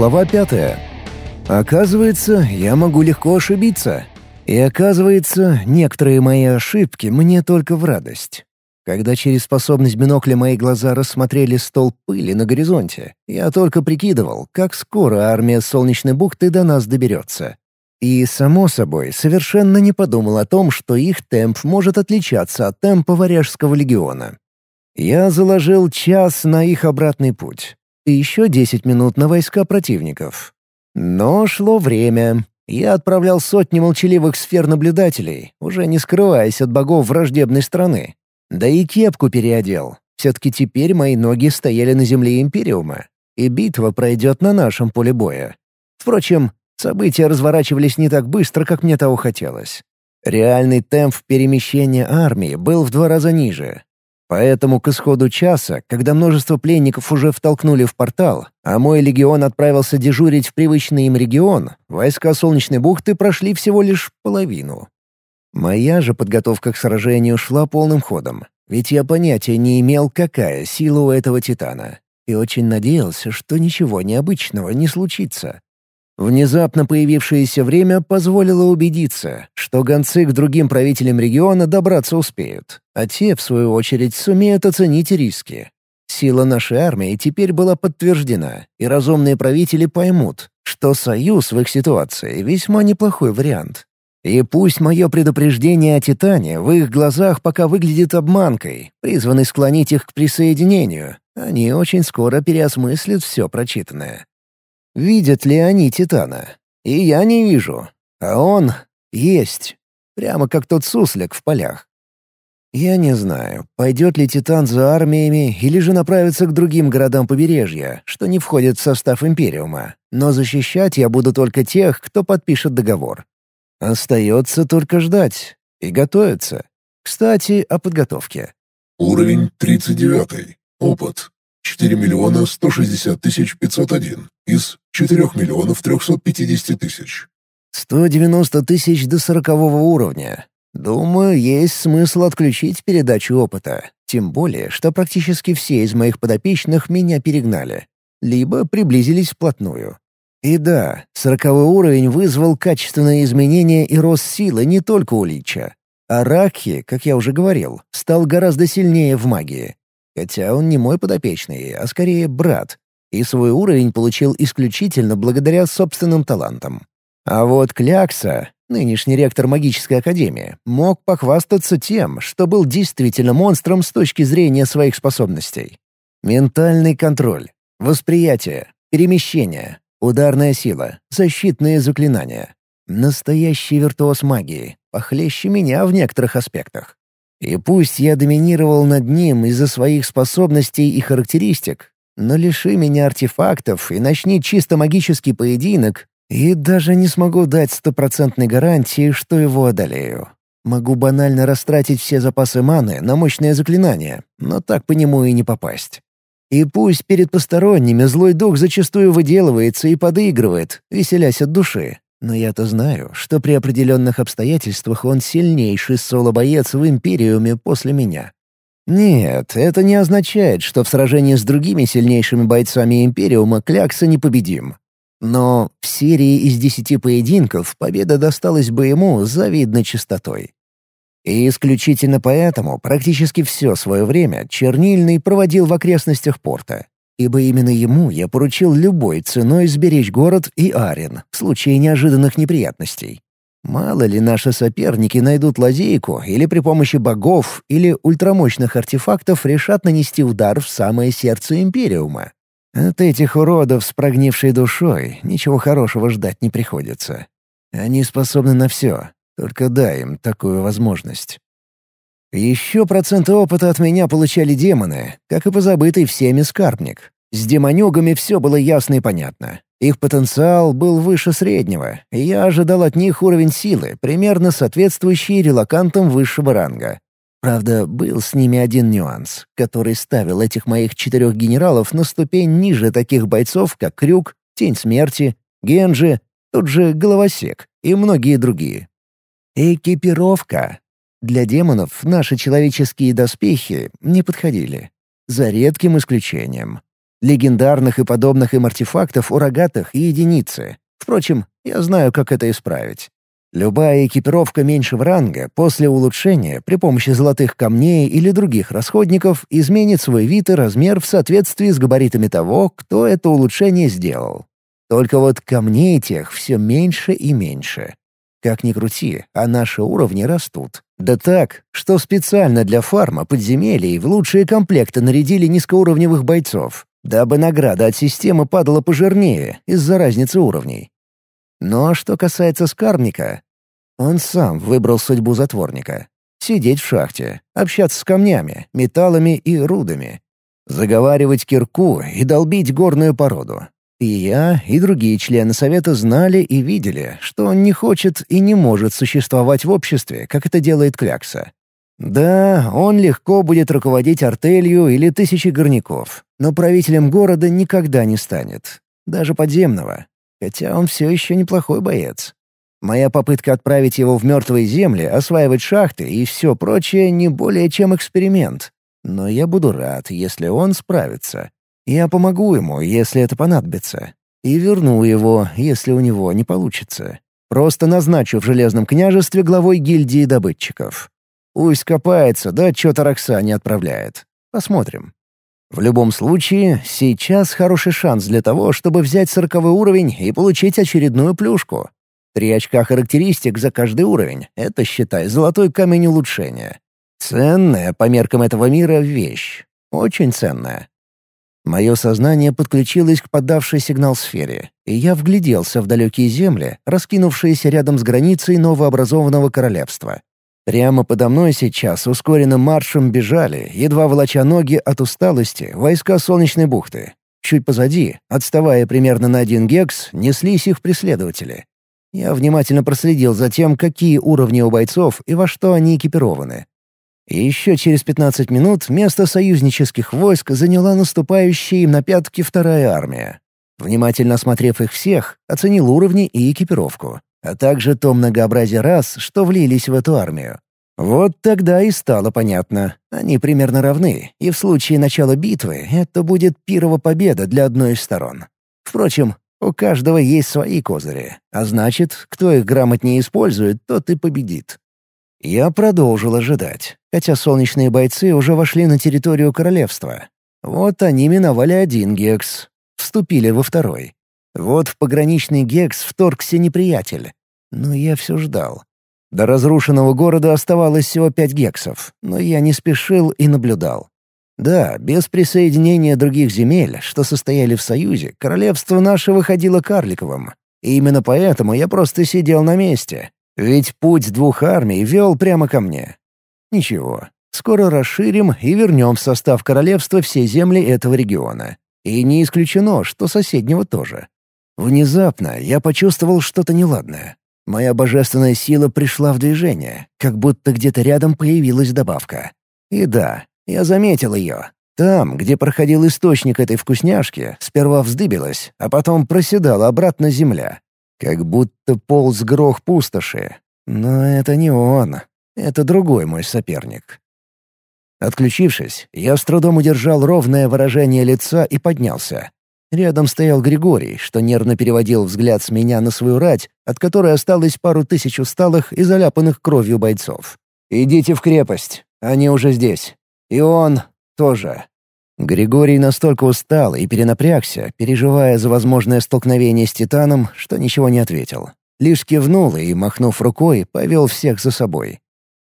Глава пятая. Оказывается, я могу легко ошибиться. И оказывается, некоторые мои ошибки мне только в радость. Когда через способность бинокля мои глаза рассмотрели стол пыли на горизонте, я только прикидывал, как скоро армия Солнечной бухты до нас доберется. И, само собой, совершенно не подумал о том, что их темп может отличаться от темпа Варяжского легиона. Я заложил час на их обратный путь и еще десять минут на войска противников. Но шло время. Я отправлял сотни молчаливых сфер-наблюдателей, уже не скрываясь от богов враждебной страны. Да и кепку переодел. Все-таки теперь мои ноги стояли на земле Империума, и битва пройдет на нашем поле боя. Впрочем, события разворачивались не так быстро, как мне того хотелось. Реальный темп перемещения армии был в два раза ниже, Поэтому к исходу часа, когда множество пленников уже втолкнули в портал, а мой легион отправился дежурить в привычный им регион, войска Солнечной бухты прошли всего лишь половину. Моя же подготовка к сражению шла полным ходом, ведь я понятия не имел, какая сила у этого Титана, и очень надеялся, что ничего необычного не случится. Внезапно появившееся время позволило убедиться, что гонцы к другим правителям региона добраться успеют, а те, в свою очередь, сумеют оценить риски. Сила нашей армии теперь была подтверждена, и разумные правители поймут, что союз в их ситуации весьма неплохой вариант. И пусть мое предупреждение о Титане в их глазах пока выглядит обманкой, призванной склонить их к присоединению, они очень скоро переосмыслят все прочитанное. Видят ли они Титана? И я не вижу. А он есть. Прямо как тот суслик в полях. Я не знаю, пойдет ли Титан за армиями или же направится к другим городам побережья, что не входит в состав Империума. Но защищать я буду только тех, кто подпишет договор. Остается только ждать и готовиться. Кстати, о подготовке. Уровень 39. Опыт. 4 миллиона 160 тысяч 501 из 4 миллионов 350 тысяч. 190 тысяч до сорокового уровня. Думаю, есть смысл отключить передачу опыта. Тем более, что практически все из моих подопечных меня перегнали. Либо приблизились вплотную. И да, сороковой уровень вызвал качественные изменения и рост силы не только у Лича. А Ракхи, как я уже говорил, стал гораздо сильнее в магии. Хотя он не мой подопечный, а скорее брат, и свой уровень получил исключительно благодаря собственным талантам. А вот Клякса, нынешний ректор магической академии, мог похвастаться тем, что был действительно монстром с точки зрения своих способностей. Ментальный контроль, восприятие, перемещение, ударная сила, защитные заклинания. Настоящий виртуоз магии, похлеще меня в некоторых аспектах. И пусть я доминировал над ним из-за своих способностей и характеристик, но лиши меня артефактов и начни чисто магический поединок, и даже не смогу дать стопроцентной гарантии, что его одолею. Могу банально растратить все запасы маны на мощное заклинание, но так по нему и не попасть. И пусть перед посторонними злой дух зачастую выделывается и подыгрывает, веселясь от души, но я-то знаю, что при определенных обстоятельствах он сильнейший соло-боец в Империуме после меня. Нет, это не означает, что в сражении с другими сильнейшими бойцами Империума Клякса непобедим. Но в серии из десяти поединков победа досталась бы ему завидной частотой. И исключительно поэтому практически все свое время Чернильный проводил в окрестностях порта ибо именно ему я поручил любой ценой сберечь город и Арен в случае неожиданных неприятностей. Мало ли наши соперники найдут лазейку или при помощи богов или ультрамощных артефактов решат нанести удар в самое сердце Империума. От этих уродов с прогнившей душой ничего хорошего ждать не приходится. Они способны на все, только дай им такую возможность. Еще проценты опыта от меня получали демоны, как и позабытый всеми скарбник. С демонюгами все было ясно и понятно. Их потенциал был выше среднего, и я ожидал от них уровень силы, примерно соответствующий релакантам высшего ранга. Правда, был с ними один нюанс, который ставил этих моих четырех генералов на ступень ниже таких бойцов, как Крюк, Тень Смерти, Генджи, тут же Головосек и многие другие. Экипировка. Для демонов наши человеческие доспехи не подходили. За редким исключением. Легендарных и подобных им артефактов у рогатых единицы. Впрочем, я знаю, как это исправить. Любая экипировка меньшего ранга после улучшения при помощи золотых камней или других расходников изменит свой вид и размер в соответствии с габаритами того, кто это улучшение сделал. Только вот камней тех все меньше и меньше. Как ни крути, а наши уровни растут. Да так, что специально для фарма подземелий в лучшие комплекты нарядили низкоуровневых бойцов, дабы награда от системы падала пожирнее из-за разницы уровней. Но что касается Скарника, он сам выбрал судьбу затворника. Сидеть в шахте, общаться с камнями, металлами и рудами. Заговаривать кирку и долбить горную породу. И я, и другие члены Совета знали и видели, что он не хочет и не может существовать в обществе, как это делает Клякса. Да, он легко будет руководить артелью или тысячей горняков, но правителем города никогда не станет. Даже подземного. Хотя он все еще неплохой боец. Моя попытка отправить его в мертвые земли, осваивать шахты и все прочее не более чем эксперимент. Но я буду рад, если он справится. Я помогу ему, если это понадобится. И верну его, если у него не получится. Просто назначу в Железном княжестве главой гильдии добытчиков. Пусть копается, да отчета Рокса не отправляет. Посмотрим. В любом случае, сейчас хороший шанс для того, чтобы взять сороковой уровень и получить очередную плюшку. Три очка характеристик за каждый уровень — это, считай, золотой камень улучшения. Ценная по меркам этого мира вещь. Очень ценная. Мое сознание подключилось к подавшей сигнал сфере, и я вгляделся в далекие земли, раскинувшиеся рядом с границей новообразованного королевства. Прямо подо мной сейчас ускоренным маршем бежали, едва волоча ноги от усталости, войска Солнечной бухты. Чуть позади, отставая примерно на один гекс, неслись их преследователи. Я внимательно проследил за тем, какие уровни у бойцов и во что они экипированы. И еще через 15 минут место союзнических войск заняла наступающая им на пятки вторая армия. Внимательно осмотрев их всех, оценил уровни и экипировку а также то многообразие рас, что влились в эту армию. Вот тогда и стало понятно. Они примерно равны, и в случае начала битвы это будет пирова победа для одной из сторон. Впрочем, у каждого есть свои козыри, а значит, кто их грамотнее использует, тот и победит. Я продолжил ожидать, хотя солнечные бойцы уже вошли на территорию королевства. Вот они миновали один гекс, вступили во второй. Вот в пограничный Гекс вторгся неприятель. Но я все ждал. До разрушенного города оставалось всего пять гексов, но я не спешил и наблюдал. Да, без присоединения других земель, что состояли в Союзе, королевство наше выходило карликовым. И именно поэтому я просто сидел на месте. Ведь путь двух армий вел прямо ко мне. Ничего, скоро расширим и вернем в состав королевства все земли этого региона. И не исключено, что соседнего тоже. Внезапно я почувствовал что-то неладное. Моя божественная сила пришла в движение, как будто где-то рядом появилась добавка. И да, я заметил ее. Там, где проходил источник этой вкусняшки, сперва вздыбилась, а потом проседала обратно земля. Как будто полз грох пустоши. Но это не он. Это другой мой соперник. Отключившись, я с трудом удержал ровное выражение лица и поднялся. Рядом стоял Григорий, что нервно переводил взгляд с меня на свою рать, от которой осталось пару тысяч усталых и заляпанных кровью бойцов. «Идите в крепость, они уже здесь. И он тоже». Григорий настолько устал и перенапрягся, переживая за возможное столкновение с Титаном, что ничего не ответил. Лишь кивнул и, махнув рукой, повел всех за собой.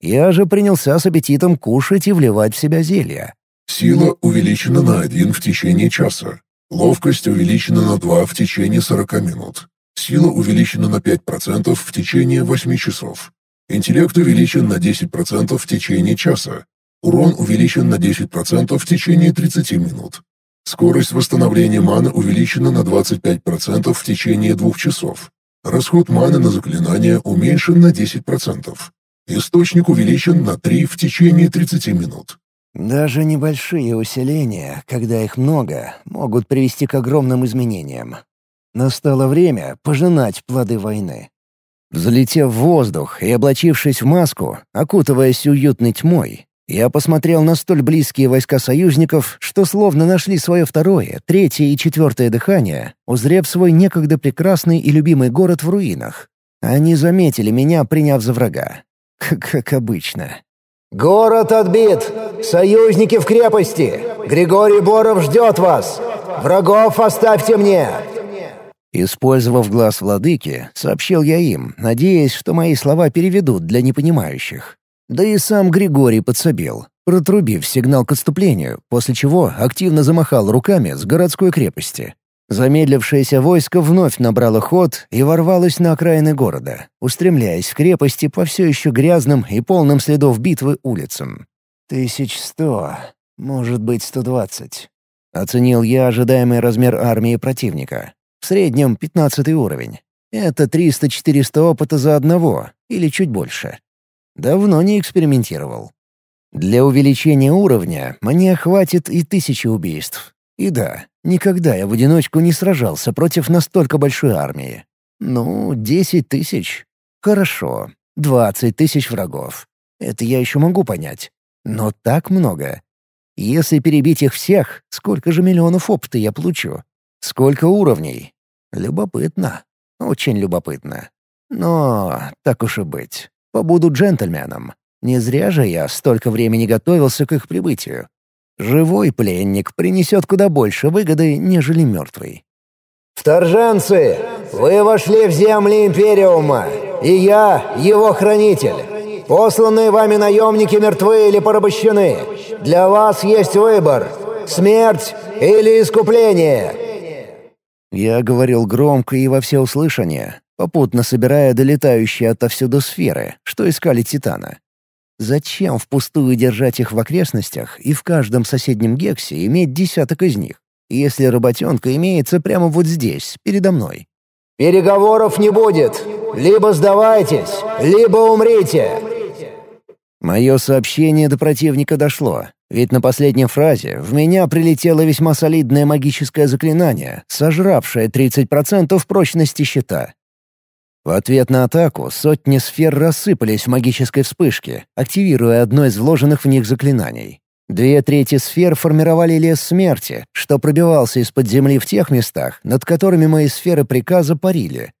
Я же принялся с аппетитом кушать и вливать в себя зелья. «Сила увеличена на один в течение часа. Ловкость увеличена на 2 в течение 40 минут. Сила увеличена на 5% в течение 8 часов. Интеллект увеличен на 10% в течение часа. Урон увеличен на 10% в течение 30 минут. Скорость восстановления маны увеличена на 25% в течение 2 часов. Расход маны на заклинание уменьшен на 10%. Источник увеличен на 3 в течение 30 минут. Даже небольшие усиления, когда их много, могут привести к огромным изменениям. Настало время пожинать плоды войны. Взлетев в воздух и облачившись в маску, окутываясь уютной тьмой, Я посмотрел на столь близкие войска союзников, что словно нашли свое второе, третье и четвертое дыхание, узрев свой некогда прекрасный и любимый город в руинах. Они заметили меня, приняв за врага. Как обычно. «Город отбит! Союзники в крепости! Григорий Боров ждет вас! Врагов оставьте мне!» Использовав глаз владыки, сообщил я им, надеясь, что мои слова переведут для непонимающих. Да и сам Григорий подсобил, протрубив сигнал к отступлению, после чего активно замахал руками с городской крепости. Замедлившееся войско вновь набрало ход и ворвалось на окраины города, устремляясь в крепости по все еще грязным и полным следов битвы улицам. «Тысяч сто, может быть, сто двадцать», — оценил я ожидаемый размер армии противника. В среднем пятнадцатый уровень. Это триста-четыреста опыта за одного, или чуть больше. Давно не экспериментировал. Для увеличения уровня мне хватит и тысячи убийств. И да, никогда я в одиночку не сражался против настолько большой армии. Ну, десять тысяч. Хорошо. Двадцать тысяч врагов. Это я еще могу понять. Но так много. Если перебить их всех, сколько же миллионов опыта я получу? Сколько уровней? Любопытно. Очень любопытно. Но так уж и быть. Побуду джентльменом. Не зря же я столько времени готовился к их прибытию. Живой пленник принесет куда больше выгоды, нежели мертвый. «Вторженцы, вы вошли в земли Империума, и я его хранитель. Посланные вами наемники мертвы или порабощены. Для вас есть выбор — смерть или искупление». Я говорил громко и во всеуслышание, попутно собирая долетающие отовсюду сферы, что искали Титана. Зачем впустую держать их в окрестностях и в каждом соседнем гексе иметь десяток из них, если работенка имеется прямо вот здесь, передо мной? «Переговоров не будет. Либо сдавайтесь, либо умрите». Мое сообщение до противника дошло, ведь на последней фразе в меня прилетело весьма солидное магическое заклинание, сожравшее 30% прочности щита. В ответ на атаку сотни сфер рассыпались в магической вспышке, активируя одно из вложенных в них заклинаний. Две трети сфер формировали лес смерти, что пробивался из-под земли в тех местах, над которыми мои сферы приказа парили.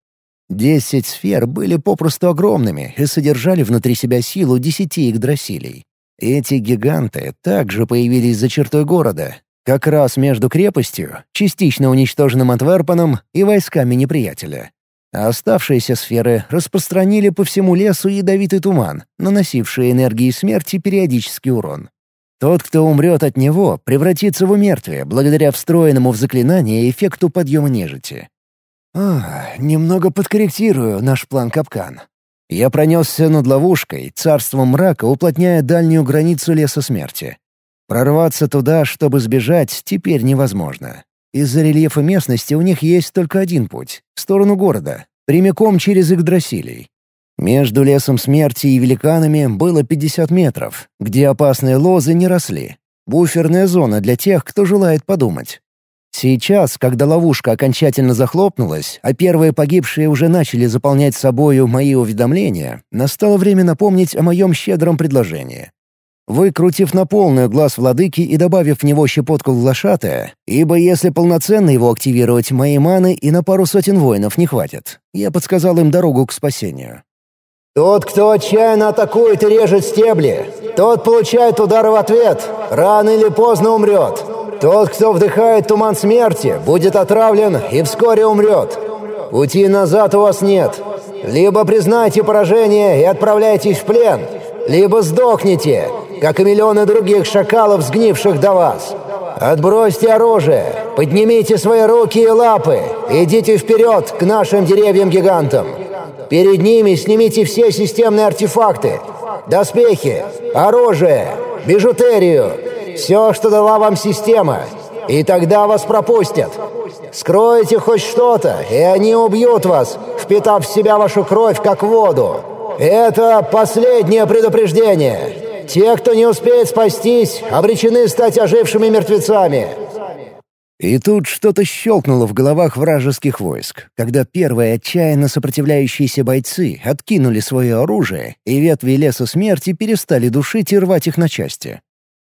Десять сфер были попросту огромными и содержали внутри себя силу десяти Игдрасилей. Эти гиганты также появились за чертой города, как раз между крепостью, частично уничтоженным Антверпеном и войсками неприятеля а оставшиеся сферы распространили по всему лесу ядовитый туман, наносивший энергии смерти периодический урон. Тот, кто умрет от него, превратится в умертвие благодаря встроенному в заклинание эффекту подъема нежити. А, немного подкорректирую наш план капкан. Я пронесся над ловушкой, царством мрака уплотняя дальнюю границу леса смерти. Прорваться туда, чтобы сбежать, теперь невозможно. Из-за рельефа местности у них есть только один путь — в сторону города, прямиком через Игдрасилий. Между лесом смерти и великанами было 50 метров, где опасные лозы не росли. Буферная зона для тех, кто желает подумать. Сейчас, когда ловушка окончательно захлопнулась, а первые погибшие уже начали заполнять собою мои уведомления, настало время напомнить о моем щедром предложении. Выкрутив на полную глаз владыки и добавив в него щепотку глашатая, ибо если полноценно его активировать, моей маны и на пару сотен воинов не хватит. Я подсказал им дорогу к спасению. «Тот, кто отчаянно атакует и режет стебли, тот получает удары в ответ, рано или поздно умрет. Тот, кто вдыхает туман смерти, будет отравлен и вскоре умрет. Пути назад у вас нет. Либо признайте поражение и отправляйтесь в плен, либо сдохните, как и миллионы других шакалов, сгнивших до вас. Отбросьте оружие, поднимите свои руки и лапы, идите вперед к нашим деревьям-гигантам. Перед ними снимите все системные артефакты, доспехи, оружие, бижутерию, все, что дала вам система, и тогда вас пропустят. Скройте хоть что-то, и они убьют вас, впитав в себя вашу кровь, как воду. Это последнее предупреждение. Те, кто не успеет спастись, обречены стать ожившими мертвецами. И тут что-то щелкнуло в головах вражеских войск, когда первые отчаянно сопротивляющиеся бойцы откинули свое оружие, и ветви леса смерти перестали душить и рвать их на части.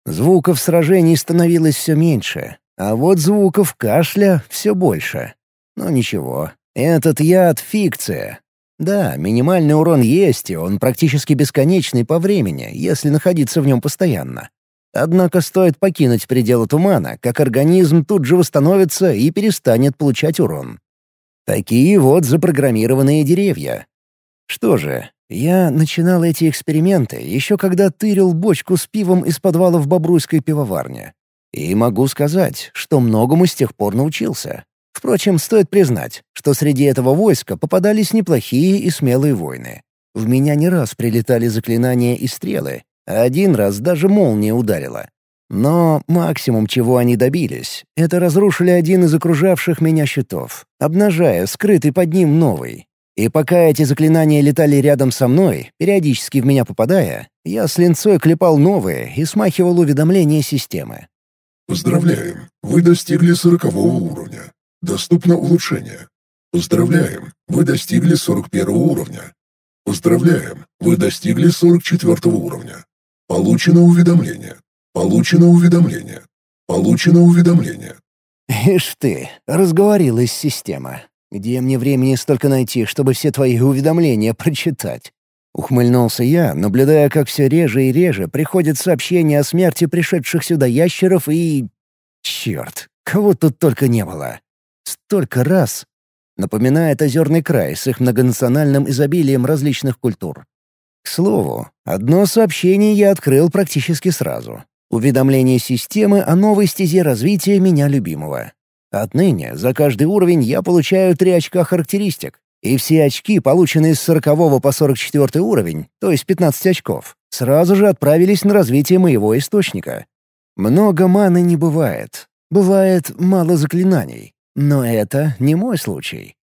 Звуков сражений становилось все меньше, а вот звуков кашля все больше. Но ничего, этот яд — фикция. Да, минимальный урон есть, и он практически бесконечный по времени, если находиться в нем постоянно. Однако стоит покинуть пределы тумана, как организм тут же восстановится и перестанет получать урон. Такие вот запрограммированные деревья. Что же, я начинал эти эксперименты еще когда тырил бочку с пивом из подвала в Бобруйской пивоварне. И могу сказать, что многому с тех пор научился. Впрочем, стоит признать, что среди этого войска попадались неплохие и смелые воины. В меня не раз прилетали заклинания и стрелы, один раз даже молния ударила. Но максимум, чего они добились, это разрушили один из окружавших меня щитов, обнажая скрытый под ним новый. И пока эти заклинания летали рядом со мной, периодически в меня попадая, я с линцой клепал новые и смахивал уведомления системы. «Поздравляем! Вы достигли сорокового уровня. Доступно улучшение. Поздравляем! Вы достигли сорок первого уровня. Поздравляем! Вы достигли сорок четвертого уровня. Получено уведомление. Получено уведомление. Получено уведомление. Ишь ты, разговорилась система. Где мне времени столько найти, чтобы все твои уведомления прочитать? Ухмыльнулся я, наблюдая, как все реже и реже приходят сообщения о смерти пришедших сюда ящеров и... Черт, кого тут только не было. Столько раз. Напоминает озерный край с их многонациональным изобилием различных культур. К слову, одно сообщение я открыл практически сразу. Уведомление системы о новой стезе развития меня любимого. Отныне за каждый уровень я получаю три очка характеристик, и все очки, полученные с 40 по 44 уровень, то есть 15 очков, сразу же отправились на развитие моего источника. Много маны не бывает. Бывает мало заклинаний. Но это не мой случай.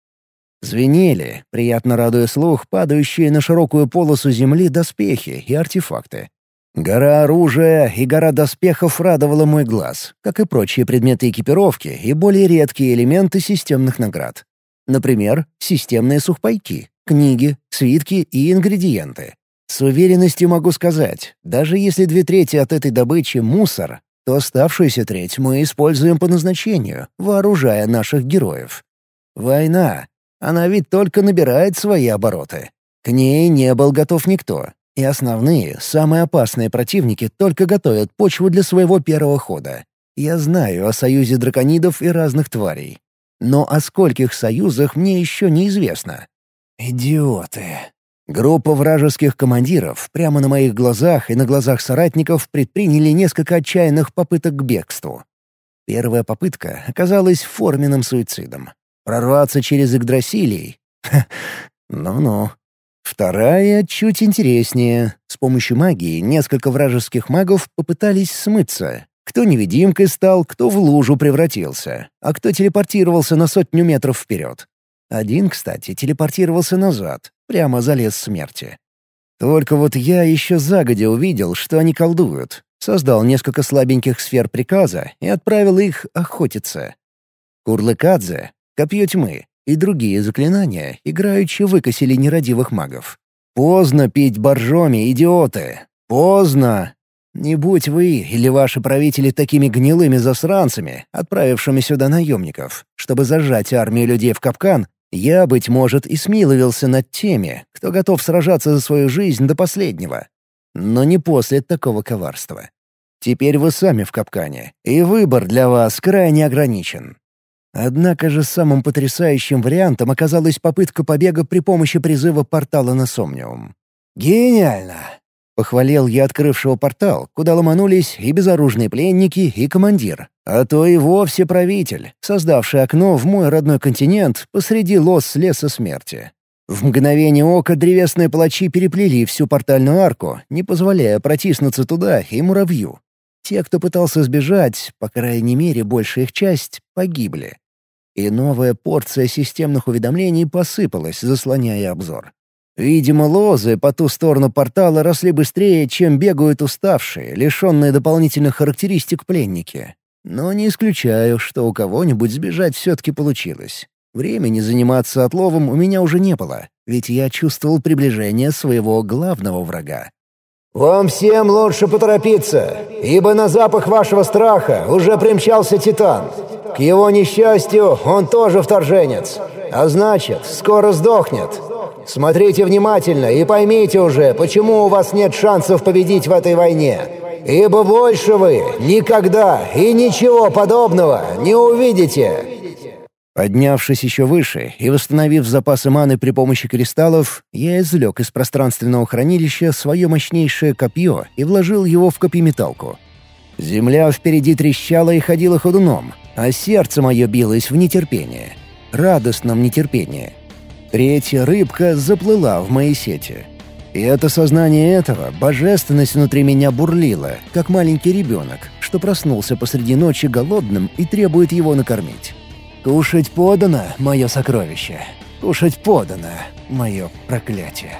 Звенели, приятно радуя слух, падающие на широкую полосу земли доспехи и артефакты. Гора оружия и гора доспехов радовала мой глаз, как и прочие предметы экипировки и более редкие элементы системных наград. Например, системные сухпайки, книги, свитки и ингредиенты. С уверенностью могу сказать, даже если две трети от этой добычи — мусор, то оставшуюся треть мы используем по назначению, вооружая наших героев. Война, она ведь только набирает свои обороты. К ней не был готов никто. И основные, самые опасные противники только готовят почву для своего первого хода. Я знаю о союзе драконидов и разных тварей. Но о скольких союзах мне еще неизвестно. Идиоты. Группа вражеских командиров прямо на моих глазах и на глазах соратников предприняли несколько отчаянных попыток к бегству. Первая попытка оказалась форменным суицидом. Прорваться через Игдрасилий? Ну-ну. Вторая чуть интереснее. С помощью магии несколько вражеских магов попытались смыться. Кто невидимкой стал, кто в лужу превратился, а кто телепортировался на сотню метров вперед. Один, кстати, телепортировался назад, прямо за лес смерти. Только вот я еще загодя увидел, что они колдуют. Создал несколько слабеньких сфер приказа и отправил их охотиться. Курлыкадзе копье тьмы и другие заклинания играючи выкосили нерадивых магов. Поздно пить боржоми, идиоты! Поздно! Не будь вы или ваши правители такими гнилыми засранцами, отправившими сюда наемников, чтобы зажать армию людей в капкан, я, быть может, и смиловился над теми, кто готов сражаться за свою жизнь до последнего. Но не после такого коварства. Теперь вы сами в капкане, и выбор для вас крайне ограничен. Однако же самым потрясающим вариантом оказалась попытка побега при помощи призыва портала на Сомниум. «Гениально!» — похвалил я открывшего портал, куда ломанулись и безоружные пленники, и командир, а то и вовсе правитель, создавший окно в мой родной континент посреди лос леса смерти. В мгновение ока древесные палачи переплели всю портальную арку, не позволяя протиснуться туда и муравью. Те, кто пытался сбежать, по крайней мере, большая их часть, погибли. И новая порция системных уведомлений посыпалась, заслоняя обзор. Видимо, лозы по ту сторону портала росли быстрее, чем бегают уставшие, лишенные дополнительных характеристик пленники. Но не исключаю, что у кого-нибудь сбежать все-таки получилось. Времени заниматься отловом у меня уже не было, ведь я чувствовал приближение своего главного врага. «Вам всем лучше поторопиться, ибо на запах вашего страха уже примчался Титан. К его несчастью, он тоже вторженец, а значит, скоро сдохнет. Смотрите внимательно и поймите уже, почему у вас нет шансов победить в этой войне. Ибо больше вы никогда и ничего подобного не увидите». Поднявшись еще выше и восстановив запасы маны при помощи кристаллов, я извлек из пространственного хранилища свое мощнейшее копье и вложил его в копьеметалку. Земля впереди трещала и ходила ходуном, а сердце мое билось в нетерпении. Радостном нетерпении. Третья рыбка заплыла в моей сети. И это сознание этого, божественность внутри меня бурлила, как маленький ребенок, что проснулся посреди ночи голодным и требует его накормить. Кушать подано, мое сокровище. Кушать подано, мое проклятие.